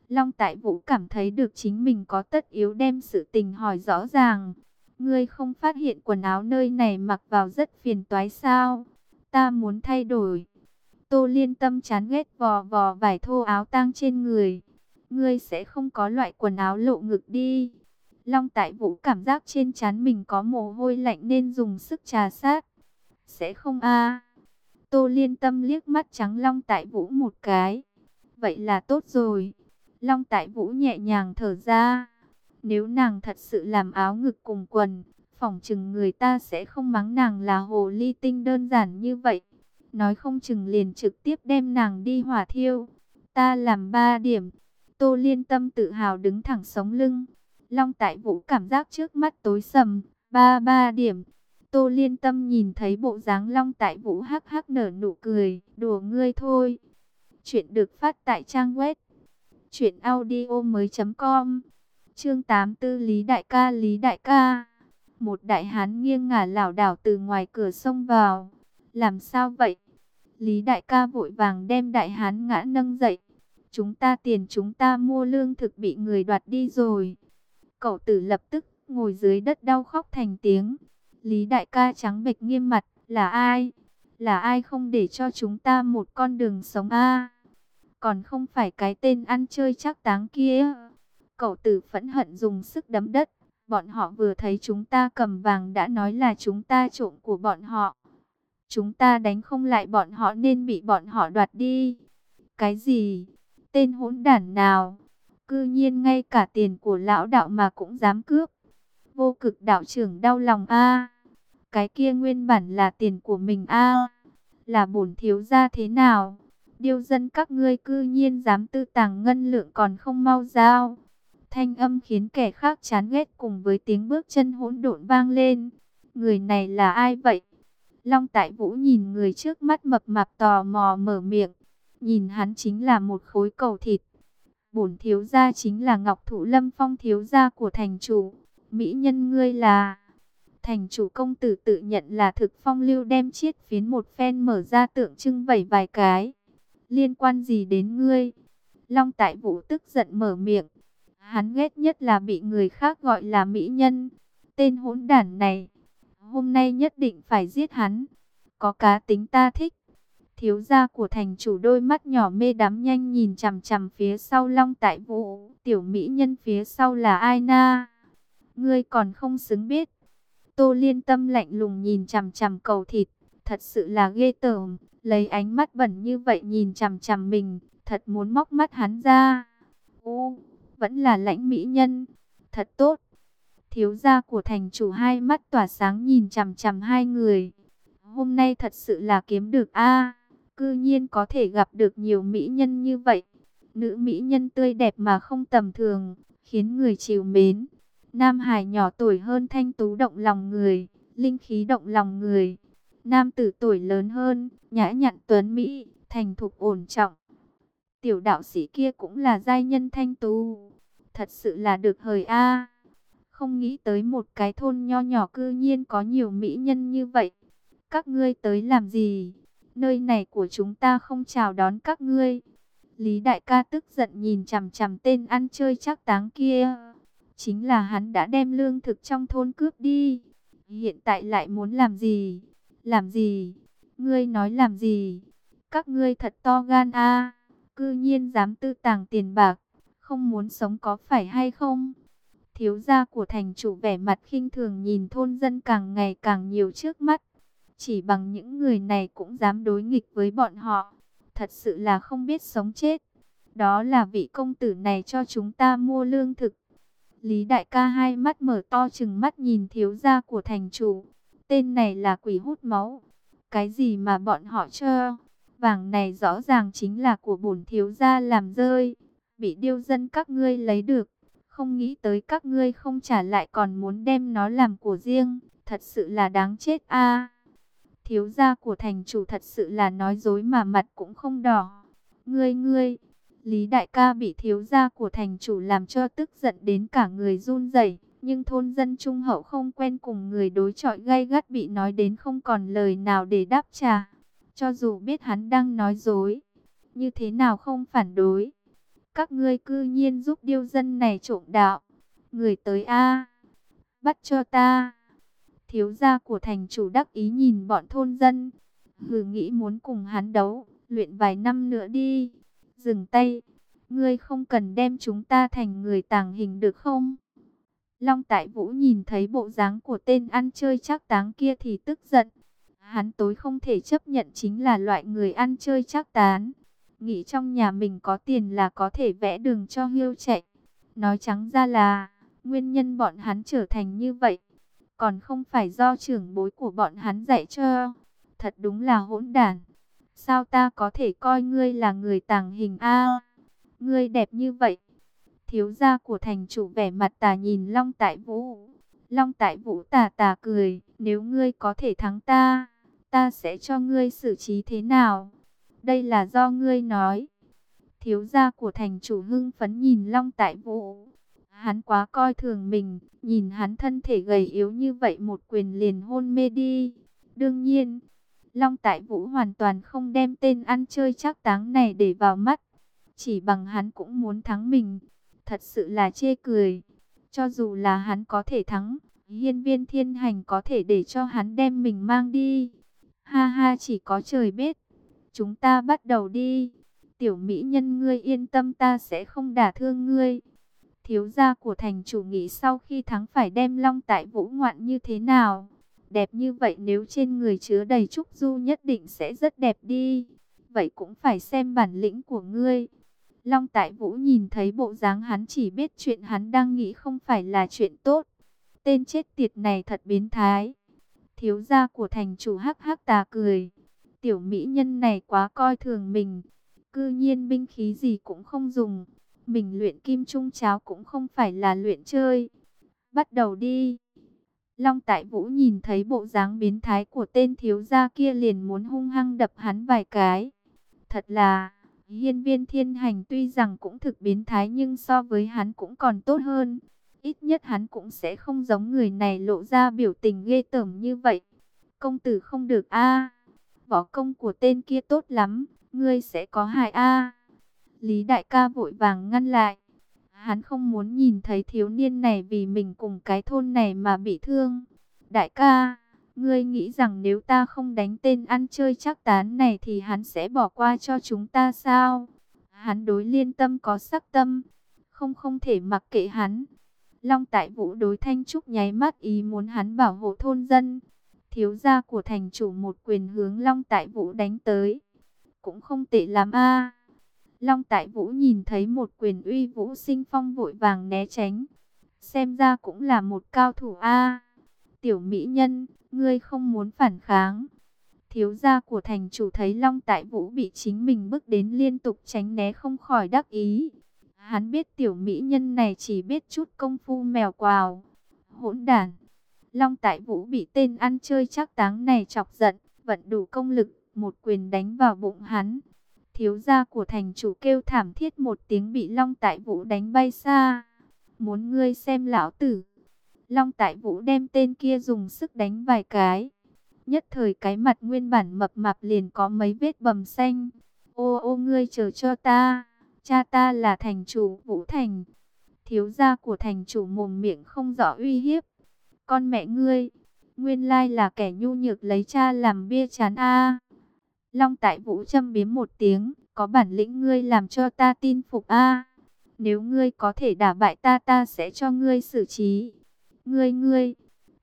Speaker 1: Long Tại Vũ cảm thấy được chính mình có tất yếu đem sự tình hỏi rõ ràng. Ngươi không phát hiện quần áo nơi này mặc vào rất phiền toái sao? Ta muốn thay đổi. Tô liên tâm chán ghét vò vò vải thô áo tang trên người. Ngươi sẽ không có loại quần áo lộ ngực đi. Long tại vũ cảm giác trên chán mình có mồ hôi lạnh nên dùng sức trà sát. Sẽ không a Tô liên tâm liếc mắt trắng long tại vũ một cái. Vậy là tốt rồi. Long tại vũ nhẹ nhàng thở ra. Nếu nàng thật sự làm áo ngực cùng quần, phỏng chừng người ta sẽ không mắng nàng là hồ ly tinh đơn giản như vậy nói không chừng liền trực tiếp đem nàng đi hỏa thiêu. Ta làm ba điểm. Tô Liên Tâm tự hào đứng thẳng sống lưng. Long Tại Vũ cảm giác trước mắt tối sầm, ba ba điểm. Tô Liên Tâm nhìn thấy bộ dáng Long Tại Vũ hắc hắc nở nụ cười, đùa ngươi thôi. Chuyện được phát tại trang web truyện audio mới com Chương 84 Lý đại ca, Lý đại ca. Một đại hán nghiêng ngả lảo đảo từ ngoài cửa xông vào. Làm sao vậy? Lý đại ca vội vàng đem đại hán ngã nâng dậy. Chúng ta tiền chúng ta mua lương thực bị người đoạt đi rồi. Cậu tử lập tức ngồi dưới đất đau khóc thành tiếng. Lý đại ca trắng bệch nghiêm mặt, là ai? Là ai không để cho chúng ta một con đường sống a? Còn không phải cái tên ăn chơi chắc táng kia. Cậu tử phẫn hận dùng sức đấm đất. Bọn họ vừa thấy chúng ta cầm vàng đã nói là chúng ta trộm của bọn họ. Chúng ta đánh không lại bọn họ nên bị bọn họ đoạt đi. Cái gì? Tên hỗn đản nào? Cư nhiên ngay cả tiền của lão đạo mà cũng dám cướp. Vô cực đạo trưởng đau lòng a. Cái kia nguyên bản là tiền của mình a. Là bổn thiếu gia thế nào? Điêu dân các ngươi cư nhiên dám tư tàng ngân lượng còn không mau giao. Thanh âm khiến kẻ khác chán ghét cùng với tiếng bước chân hỗn độn vang lên. Người này là ai vậy? Long Tại Vũ nhìn người trước mắt mập mạp tò mò mở miệng. Nhìn hắn chính là một khối cầu thịt. Bổn thiếu gia chính là Ngọc Thụ Lâm Phong thiếu gia của thành chủ. Mỹ nhân ngươi là... Thành chủ công tử tự nhận là thực phong lưu đem chiết phiến một phen mở ra tượng trưng vẩy vài cái. Liên quan gì đến ngươi? Long Tại Vũ tức giận mở miệng. Hắn ghét nhất là bị người khác gọi là mỹ nhân. Tên hỗn đản này, hôm nay nhất định phải giết hắn. Có cá tính ta thích. Thiếu gia của thành chủ đôi mắt nhỏ mê đắm nhanh nhìn chằm chằm phía sau Long Tại Vũ. Tiểu mỹ nhân phía sau là ai na? Ngươi còn không xứng biết. Tô liên tâm lạnh lùng nhìn chằm chằm cầu thịt. Thật sự là ghê tởm. Lấy ánh mắt bẩn như vậy nhìn chằm chằm mình. Thật muốn móc mắt hắn ra. Ô, vẫn là lãnh mỹ nhân. Thật tốt. Thiếu gia của thành chủ hai mắt tỏa sáng nhìn chằm chằm hai người. Hôm nay thật sự là kiếm được a Cư nhiên có thể gặp được nhiều mỹ nhân như vậy. Nữ mỹ nhân tươi đẹp mà không tầm thường, khiến người chiều mến. Nam Hải nhỏ tuổi hơn thanh tú động lòng người, linh khí động lòng người. Nam tử tuổi lớn hơn, nhã nhặn tuấn Mỹ, thành thục ổn trọng. Tiểu đạo sĩ kia cũng là giai nhân thanh tú. Thật sự là được hời a Không nghĩ tới một cái thôn nho nhỏ cư nhiên có nhiều mỹ nhân như vậy. Các ngươi tới làm gì? Nơi này của chúng ta không chào đón các ngươi. Lý đại ca tức giận nhìn chằm chằm tên ăn chơi chắc táng kia. Chính là hắn đã đem lương thực trong thôn cướp đi. Hiện tại lại muốn làm gì? Làm gì? Ngươi nói làm gì? Các ngươi thật to gan a Cư nhiên dám tư tàng tiền bạc. Không muốn sống có phải hay không? Thiếu gia của thành chủ vẻ mặt khinh thường nhìn thôn dân càng ngày càng nhiều trước mắt. Chỉ bằng những người này cũng dám đối nghịch với bọn họ. Thật sự là không biết sống chết. Đó là vị công tử này cho chúng ta mua lương thực. Lý đại ca hai mắt mở to chừng mắt nhìn thiếu gia của thành chủ. Tên này là quỷ hút máu. Cái gì mà bọn họ cho? Vàng này rõ ràng chính là của bổn thiếu gia làm rơi. Bị điêu dân các ngươi lấy được. Không nghĩ tới các ngươi không trả lại còn muốn đem nó làm của riêng. Thật sự là đáng chết a Thiếu gia của thành chủ thật sự là nói dối mà mặt cũng không đỏ. Ngươi ngươi, Lý đại ca bị thiếu gia của thành chủ làm cho tức giận đến cả người run rẩy, nhưng thôn dân trung hậu không quen cùng người đối chọi gay gắt bị nói đến không còn lời nào để đáp trả. Cho dù biết hắn đang nói dối, như thế nào không phản đối. Các ngươi cư nhiên giúp điêu dân này trộm đạo. Người tới a bắt cho ta. Thiếu gia của thành chủ đắc ý nhìn bọn thôn dân. Hừ nghĩ muốn cùng hắn đấu, luyện vài năm nữa đi. Dừng tay, ngươi không cần đem chúng ta thành người tàng hình được không? Long Tại Vũ nhìn thấy bộ dáng của tên ăn chơi chắc táng kia thì tức giận. Hắn tối không thể chấp nhận chính là loại người ăn chơi chắc tán. Nghĩ trong nhà mình có tiền là có thể vẽ đường cho hiêu chạy. Nói trắng ra là, nguyên nhân bọn hắn trở thành như vậy còn không phải do trưởng bối của bọn hắn dạy cho. Thật đúng là hỗn đản. Sao ta có thể coi ngươi là người tàng hình a? ngươi đẹp như vậy. Thiếu gia của thành chủ vẻ mặt tà nhìn Long Tại Vũ. Long Tại Vũ tà tà cười, nếu ngươi có thể thắng ta, ta sẽ cho ngươi xử trí thế nào? Đây là do ngươi nói, Thiếu gia của thành chủ hưng phấn nhìn Long Tại Vũ. Hắn quá coi thường mình, nhìn hắn thân thể gầy yếu như vậy một quyền liền hôn mê đi. Đương nhiên, Long Tại Vũ hoàn toàn không đem tên ăn chơi chắc táng này để vào mắt. Chỉ bằng hắn cũng muốn thắng mình. Thật sự là chê cười. Cho dù là hắn có thể thắng, hiên viên thiên hành có thể để cho hắn đem mình mang đi. Ha ha, chỉ có trời biết. Chúng ta bắt đầu đi. Tiểu mỹ nhân ngươi yên tâm, ta sẽ không đả thương ngươi. Thiếu gia của thành chủ nghĩ sau khi thắng phải đem long tại vũ ngoạn như thế nào. Đẹp như vậy nếu trên người chứa đầy trúc du nhất định sẽ rất đẹp đi. Vậy cũng phải xem bản lĩnh của ngươi. Long Tại Vũ nhìn thấy bộ dáng hắn chỉ biết chuyện hắn đang nghĩ không phải là chuyện tốt. Tên chết tiệt này thật biến thái. Thiếu gia của thành chủ hắc hắc tà cười. Tiểu mỹ nhân này quá coi thường mình. Cư nhiên binh khí gì cũng không dùng. Mình luyện kim trung cháo cũng không phải là luyện chơi. Bắt đầu đi. Long Tại Vũ nhìn thấy bộ dáng biến thái của tên thiếu gia kia liền muốn hung hăng đập hắn vài cái. Thật là, hiên viên thiên hành tuy rằng cũng thực biến thái nhưng so với hắn cũng còn tốt hơn. Ít nhất hắn cũng sẽ không giống người này lộ ra biểu tình ghê tởm như vậy. Công tử không được a Võ công của tên kia tốt lắm, ngươi sẽ có hại a Lý đại ca vội vàng ngăn lại. Hắn không muốn nhìn thấy thiếu niên này vì mình cùng cái thôn này mà bị thương. Đại ca, ngươi nghĩ rằng nếu ta không đánh tên ăn chơi chắc tán này thì hắn sẽ bỏ qua cho chúng ta sao? Hắn đối liên tâm có sắc tâm, không không thể mặc kệ hắn. Long tại vũ đối thanh trúc nháy mắt ý muốn hắn bảo hộ thôn dân. Thiếu gia của thành chủ một quyền hướng Long tại vũ đánh tới. Cũng không tệ lắm a Long Tại Vũ nhìn thấy một quyền uy vũ sinh phong vội vàng né tránh. Xem ra cũng là một cao thủ A. Tiểu mỹ nhân, ngươi không muốn phản kháng. Thiếu gia của thành chủ thấy Long Tại Vũ bị chính mình bước đến liên tục tránh né không khỏi đắc ý. Hắn biết tiểu mỹ nhân này chỉ biết chút công phu mèo quào. Hỗn đản. Long Tại Vũ bị tên ăn chơi chắc táng này chọc giận, vận đủ công lực, một quyền đánh vào bụng hắn. Thiếu gia của thành chủ kêu thảm thiết một tiếng bị Long Tại Vũ đánh bay xa. Muốn ngươi xem lão tử. Long Tại Vũ đem tên kia dùng sức đánh vài cái. Nhất thời cái mặt nguyên bản mập mạp liền có mấy vết bầm xanh. Ô ô ngươi chờ cho ta. Cha ta là thành chủ Vũ Thành. Thiếu gia của thành chủ mồm miệng không rõ uy hiếp. Con mẹ ngươi. Nguyên lai là kẻ nhu nhược lấy cha làm bia chán a. Long tại vũ châm biếm một tiếng, có bản lĩnh ngươi làm cho ta tin phục a. Nếu ngươi có thể đả bại ta ta sẽ cho ngươi xử trí. Ngươi ngươi,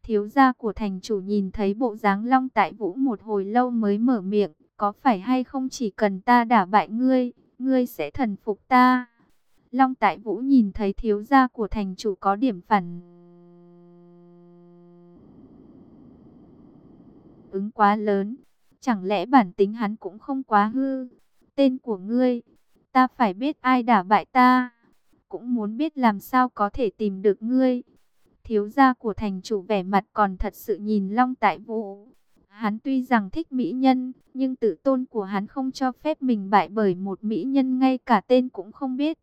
Speaker 1: thiếu gia của thành chủ nhìn thấy bộ dáng long tại vũ một hồi lâu mới mở miệng, có phải hay không chỉ cần ta đả bại ngươi, ngươi sẽ thần phục ta. Long tại vũ nhìn thấy thiếu gia của thành chủ có điểm phản ứng quá lớn Chẳng lẽ bản tính hắn cũng không quá hư? Tên của ngươi, ta phải biết ai đả bại ta. Cũng muốn biết làm sao có thể tìm được ngươi. Thiếu gia của thành chủ vẻ mặt còn thật sự nhìn Long Tại Vũ. Hắn tuy rằng thích mỹ nhân, nhưng tự tôn của hắn không cho phép mình bại bởi một mỹ nhân ngay cả tên cũng không biết.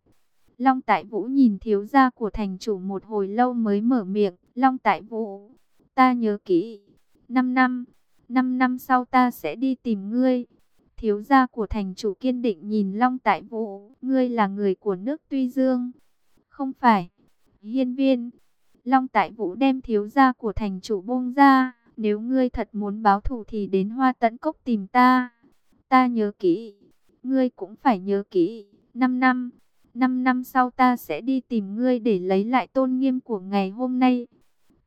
Speaker 1: Long Tại Vũ nhìn thiếu gia của thành chủ một hồi lâu mới mở miệng. Long Tại Vũ, ta nhớ kỹ. Năm năm, năm năm sau ta sẽ đi tìm ngươi. Thiếu gia của thành chủ kiên định nhìn Long Tại Vũ, ngươi là người của nước Tuy Dương. Không phải, hiên viên. Long Tại Vũ đem thiếu gia của thành chủ buông ra, nếu ngươi thật muốn báo thù thì đến hoa tận cốc tìm ta. Ta nhớ kỹ, ngươi cũng phải nhớ kỹ, năm năm. Năm năm sau ta sẽ đi tìm ngươi để lấy lại tôn nghiêm của ngày hôm nay.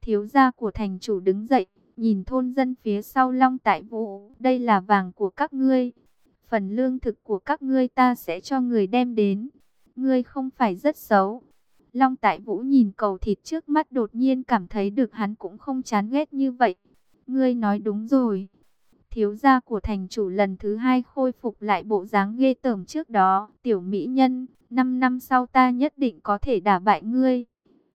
Speaker 1: Thiếu gia của thành chủ đứng dậy, Nhìn thôn dân phía sau Long Tại Vũ, đây là vàng của các ngươi. Phần lương thực của các ngươi ta sẽ cho người đem đến. Ngươi không phải rất xấu. Long Tại Vũ nhìn cầu thịt trước mắt đột nhiên cảm thấy được hắn cũng không chán ghét như vậy. Ngươi nói đúng rồi. Thiếu gia của thành chủ lần thứ hai khôi phục lại bộ dáng ghê tởm trước đó. Tiểu mỹ nhân, 5 năm sau ta nhất định có thể đả bại ngươi.